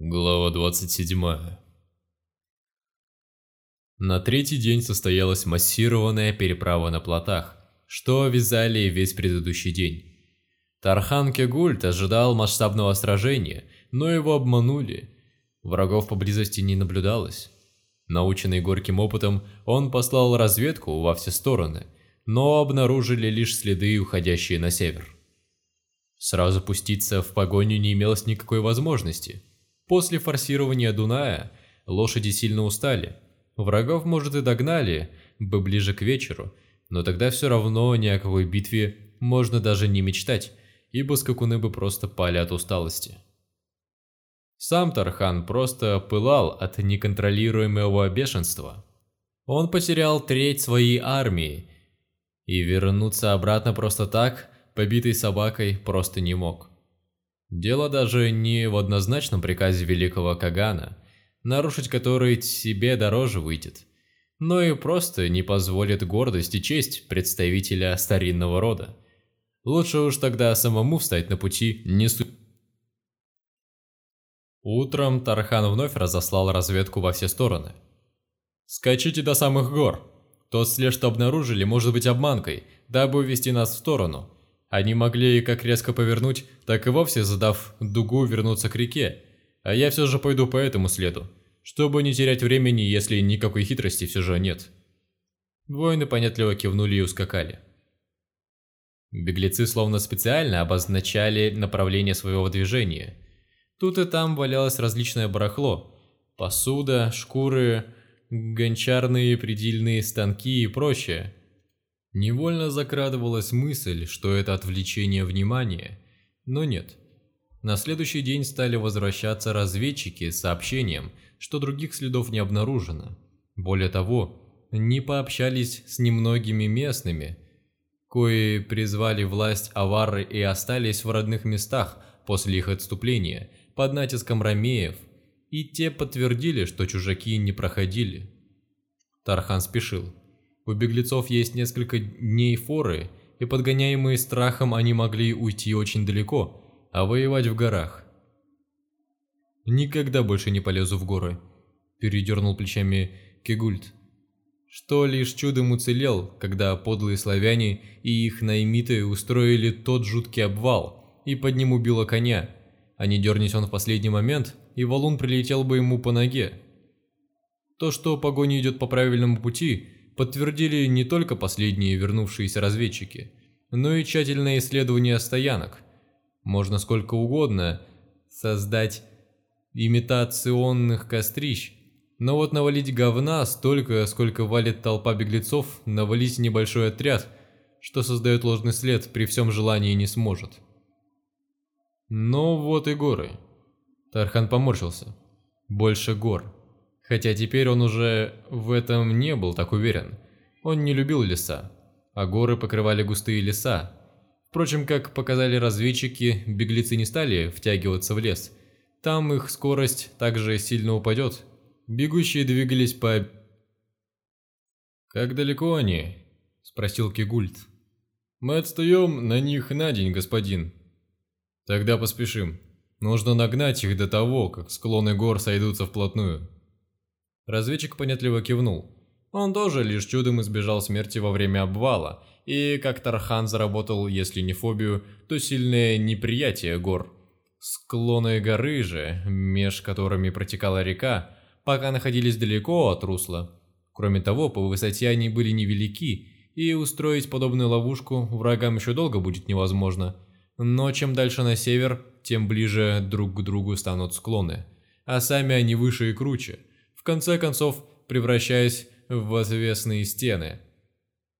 Глава 27 На третий день состоялась массированная переправа на плотах, что вязали весь предыдущий день. Тархан Кегульт ожидал масштабного сражения, но его обманули. Врагов поблизости не наблюдалось. Наученный горьким опытом, он послал разведку во все стороны, но обнаружили лишь следы, уходящие на север. Сразу пуститься в погоню не имелось никакой возможности – После форсирования Дуная лошади сильно устали. Врагов, может, и догнали бы ближе к вечеру, но тогда все равно ни о какой битве можно даже не мечтать, ибо скакуны бы просто пали от усталости. Сам Тархан просто пылал от неконтролируемого бешенства. Он потерял треть своей армии, и вернуться обратно просто так, побитой собакой, просто не мог. Дело даже не в однозначном приказе великого Кагана, нарушить который себе дороже выйдет, но и просто не позволит гордость и честь представителя старинного рода. Лучше уж тогда самому встать на пути не су... Утром Тархан вновь разослал разведку во все стороны. «Скачите до самых гор. Тот след, что обнаружили, может быть обманкой, дабы увести нас в сторону. Они могли как резко повернуть, так и вовсе задав дугу вернуться к реке, а я все же пойду по этому следу, чтобы не терять времени, если никакой хитрости все же нет. Воины понятливо кивнули и ускакали. Беглецы словно специально обозначали направление своего движения. Тут и там валялось различное барахло, посуда, шкуры, гончарные предельные станки и прочее – Невольно закрадывалась мысль, что это отвлечение внимания, но нет. На следующий день стали возвращаться разведчики с сообщением, что других следов не обнаружено. Более того, не пообщались с немногими местными, кои призвали власть Авары и остались в родных местах после их отступления под натиском ромеев, и те подтвердили, что чужаки не проходили. Тархан спешил. У беглецов есть несколько дней форы, и подгоняемые страхом они могли уйти очень далеко, а воевать в горах. «Никогда больше не полезу в горы», – передернул плечами Кегульт. Что лишь чудом уцелел, когда подлые славяне и их наймиты устроили тот жуткий обвал, и под ним убило коня, а не дернись он в последний момент, и валун прилетел бы ему по ноге. То, что погоня идет по правильному пути – подтвердили не только последние вернувшиеся разведчики, но и тщательное исследование стоянок. Можно сколько угодно создать имитационных кострищ, но вот навалить говна столько, сколько валит толпа беглецов, навалить небольшой отряд, что создает ложный след, при всем желании не сможет. Ну вот и горы. Тархан поморщился. Больше гор. Хотя теперь он уже в этом не был так уверен. Он не любил леса, а горы покрывали густые леса. Впрочем, как показали разведчики, беглецы не стали втягиваться в лес. Там их скорость также сильно упадет. Бегущие двигались по... «Как далеко они?» – спросил Кигульт. «Мы отстаем на них на день, господин». «Тогда поспешим. Нужно нагнать их до того, как склоны гор сойдутся вплотную». Разведчик понятливо кивнул. Он тоже лишь чудом избежал смерти во время обвала, и как Тархан заработал, если не фобию, то сильное неприятие гор. Склоны горы же, меж которыми протекала река, пока находились далеко от русла. Кроме того, по высоте они были невелики, и устроить подобную ловушку врагам еще долго будет невозможно. Но чем дальше на север, тем ближе друг к другу станут склоны, а сами они выше и круче – конце концов превращаясь в отвесные стены.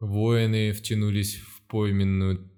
Воины втянулись в пойменную...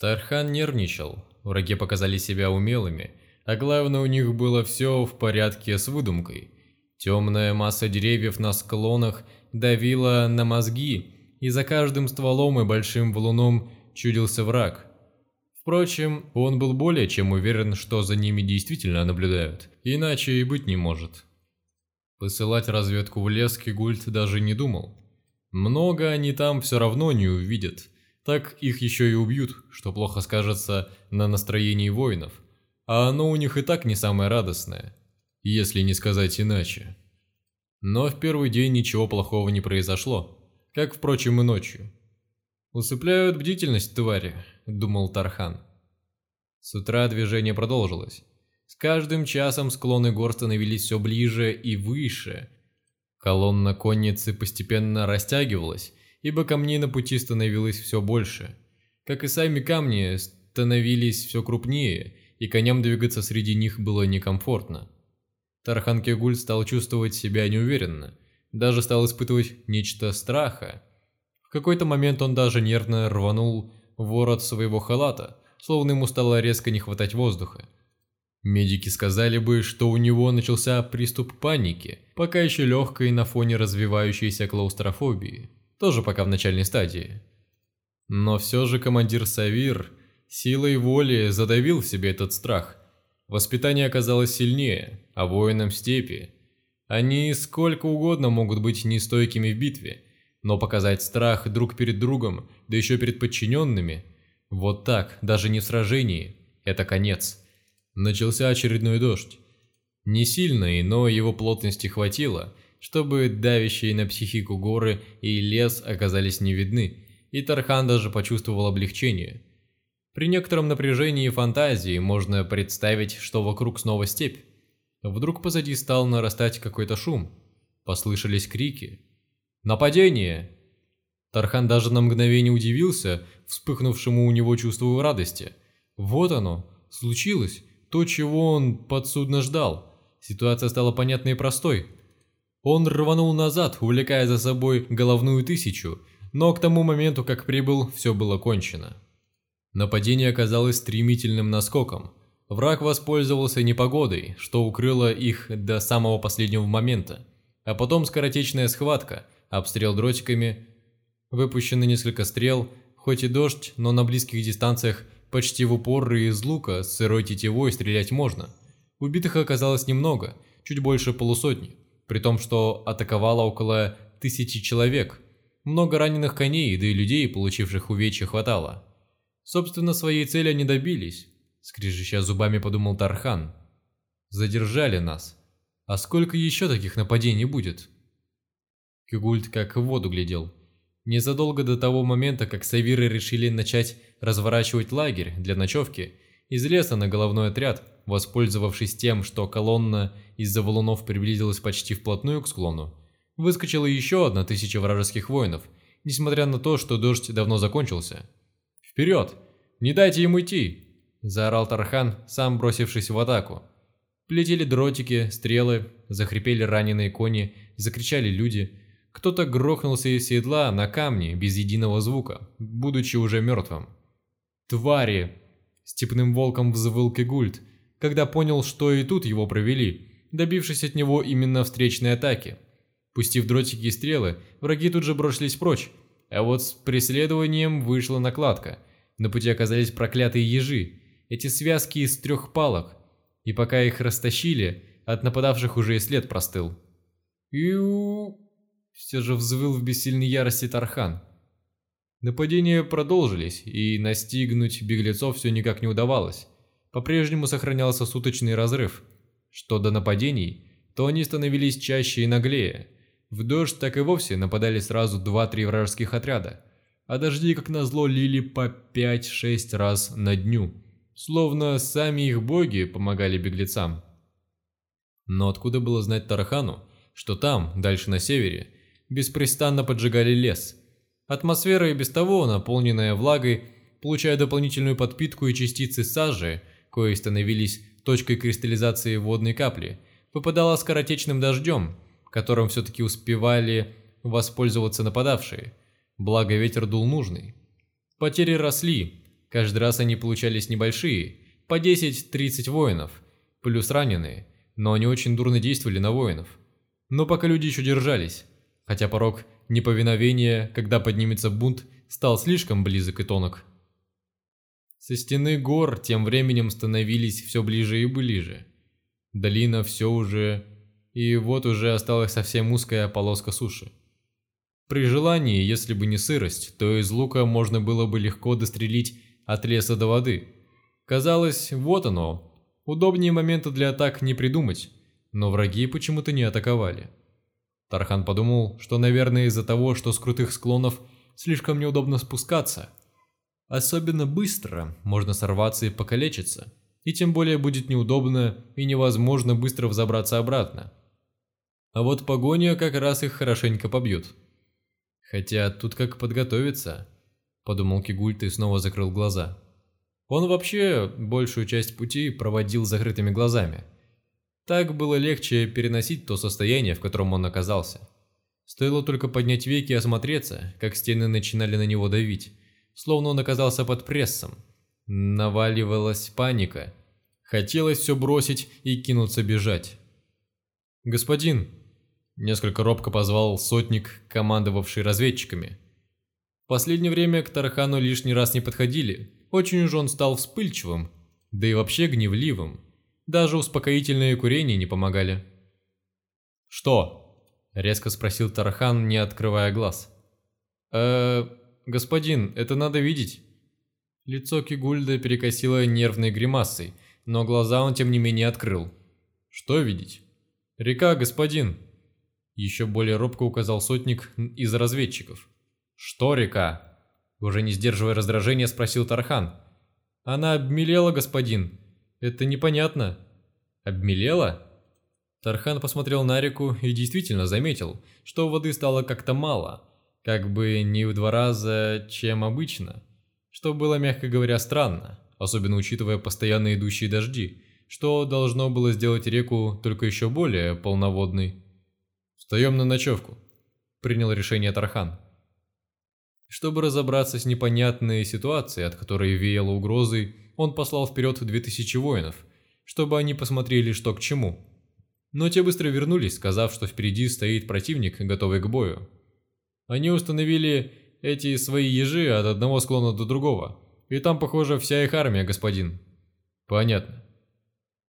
Тархан нервничал, враги показали себя умелыми, а главное у них было все в порядке с выдумкой. Темная масса деревьев на склонах давила на мозги, и за каждым стволом и большим валуном чудился враг. Впрочем, он был более чем уверен, что за ними действительно наблюдают, иначе и быть не может. Посылать разведку в лес Кигульт даже не думал. Много они там все равно не увидят. Так их еще и убьют, что плохо скажется на настроении воинов. а оно у них и так не самое радостное, если не сказать иначе. Но в первый день ничего плохого не произошло, как, впрочем, и ночью. «Усыпляют бдительность, твари», — думал Тархан. С утра движение продолжилось. Каждым часом склоны гор становились все ближе и выше. Колонна конницы постепенно растягивалась, ибо камней на пути становилось все больше. Как и сами камни становились все крупнее, и коням двигаться среди них было некомфортно. Тархан Кегуль стал чувствовать себя неуверенно, даже стал испытывать нечто страха. В какой-то момент он даже нервно рванул ворот своего халата, словно ему стало резко не хватать воздуха. Медики сказали бы, что у него начался приступ паники, пока еще легкой на фоне развивающейся клаустрофобии, тоже пока в начальной стадии. Но все же командир Савир силой воли задавил в себе этот страх. Воспитание оказалось сильнее, а воинам степи. Они сколько угодно могут быть нестойкими в битве, но показать страх друг перед другом, да еще перед подчиненными, вот так, даже не в сражении, это конец. Начался очередной дождь. Не сильный, но его плотности хватило, чтобы давящие на психику горы и лес оказались не видны, и Тархан даже почувствовал облегчение. При некотором напряжении фантазии можно представить, что вокруг снова степь. Вдруг позади стал нарастать какой-то шум. Послышались крики. «Нападение!» Тархан даже на мгновение удивился вспыхнувшему у него чувству радости. Вот оно, случилось, то, чего он подсудно ждал. Ситуация стала понятной и простой. Он рванул назад, увлекая за собой головную тысячу – но к тому моменту, как прибыл, все было кончено. Нападение оказалось стремительным наскоком. Враг воспользовался непогодой, что укрыло их до самого последнего момента. А потом скоротечная схватка, обстрел дротиками, выпущено несколько стрел, хоть и дождь, но на близких дистанциях почти в упор и из лука с сырой тетивой стрелять можно. Убитых оказалось немного, чуть больше полусотни, при том, что атаковало около тысячи человек – много раненых коней, да и людей, получивших увечья, хватало. Собственно, своей цели они добились, скрежеща зубами подумал Тархан. Задержали нас. А сколько еще таких нападений будет? Кюгульт как в воду глядел. Незадолго до того момента, как савиры решили начать разворачивать лагерь для ночевки, из леса на головной отряд, воспользовавшись тем, что колонна из-за валунов приблизилась почти вплотную к склону, выскочила еще одна тысяча вражеских воинов, несмотря на то, что дождь давно закончился. «Вперед! Не дайте ему идти!» – заорал Тархан, сам бросившись в атаку. Плетели дротики, стрелы, захрипели раненые кони, закричали люди. Кто-то грохнулся из седла на камни без единого звука, будучи уже мертвым. «Твари!» – степным волком взвыл Кегульт, когда понял, что и тут его провели, добившись от него именно встречной атаки – Пустив дротики и стрелы, враги тут же бросились прочь, а вот с преследованием вышла накладка. На пути оказались проклятые ежи, эти связки из трех палок, и пока их растащили, от нападавших уже и след простыл. «Иу!» – все же взвыл в бессильной ярости Тархан. Нападения продолжились, и настигнуть беглецов все никак не удавалось. По-прежнему сохранялся суточный разрыв. Что до нападений, то они становились чаще и наглее – в дождь так и вовсе нападали сразу два-три вражеских отряда, а дожди, как назло, лили по 5-6 раз на дню, словно сами их боги помогали беглецам. Но откуда было знать Тархану, что там, дальше на севере, беспрестанно поджигали лес? Атмосфера и без того, наполненная влагой, получая дополнительную подпитку и частицы сажи, кои становились точкой кристаллизации водной капли, выпадала скоротечным дождем – которым все-таки успевали воспользоваться нападавшие, благо ветер дул нужный. Потери росли, каждый раз они получались небольшие, по 10-30 воинов, плюс раненые, но они очень дурно действовали на воинов. Но пока люди еще держались, хотя порог неповиновения, когда поднимется бунт, стал слишком близок и тонок. Со стены гор тем временем становились все ближе и ближе. Долина все уже и вот уже осталась совсем узкая полоска суши. При желании, если бы не сырость, то из лука можно было бы легко дострелить от леса до воды. Казалось, вот оно, Удобнее момента для атак не придумать, но враги почему-то не атаковали. Тархан подумал, что, наверное, из-за того, что с крутых склонов слишком неудобно спускаться. Особенно быстро можно сорваться и покалечиться, и тем более будет неудобно и невозможно быстро взобраться обратно. А вот погоня как раз их хорошенько побьет. Хотя тут как подготовиться, подумал Кигульт и снова закрыл глаза. Он вообще большую часть пути проводил закрытыми глазами. Так было легче переносить то состояние, в котором он оказался. Стоило только поднять веки и осмотреться, как стены начинали на него давить, словно он оказался под прессом. Наваливалась паника. Хотелось все бросить и кинуться бежать. «Господин!» Несколько робко позвал сотник, командовавший разведчиками. В последнее время к Тархану лишний раз не подходили. Очень уж он стал вспыльчивым, да и вообще гневливым. Даже успокоительные курения не помогали. «Что?» – резко спросил Тархан, не открывая глаз. «Э, господин, это надо видеть». Лицо Кигульда перекосило нервной гримасой, но глаза он тем не менее открыл. «Что видеть?» «Река, господин!» Еще более робко указал сотник из разведчиков. «Что река?» Уже не сдерживая раздражения, спросил Тархан. «Она обмелела, господин. Это непонятно». «Обмелела?» Тархан посмотрел на реку и действительно заметил, что воды стало как-то мало, как бы не в два раза, чем обычно, что было, мягко говоря, странно, особенно учитывая постоянно идущие дожди, что должно было сделать реку только еще более полноводной. «Встаем на ночевку», – принял решение Тархан. Чтобы разобраться с непонятной ситуацией, от которой веяло угрозой, он послал вперед 2000 воинов, чтобы они посмотрели, что к чему. Но те быстро вернулись, сказав, что впереди стоит противник, готовый к бою. Они установили эти свои ежи от одного склона до другого, и там, похоже, вся их армия, господин. Понятно.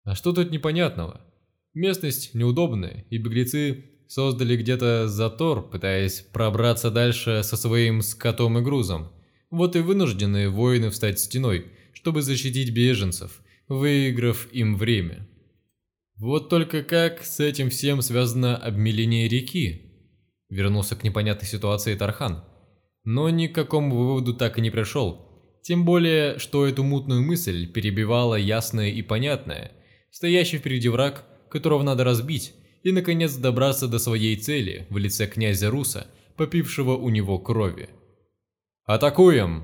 А что тут непонятного? Местность неудобная, и беглецы создали где-то затор, пытаясь пробраться дальше со своим скотом и грузом. Вот и вынуждены воины встать стеной, чтобы защитить беженцев, выиграв им время. Вот только как с этим всем связано обмеление реки? Вернулся к непонятной ситуации Тархан. Но ни к какому выводу так и не пришел. Тем более, что эту мутную мысль перебивала ясное и понятное. Стоящий впереди враг, которого надо разбить, и, наконец, добраться до своей цели в лице князя Руса, попившего у него крови. «Атакуем!»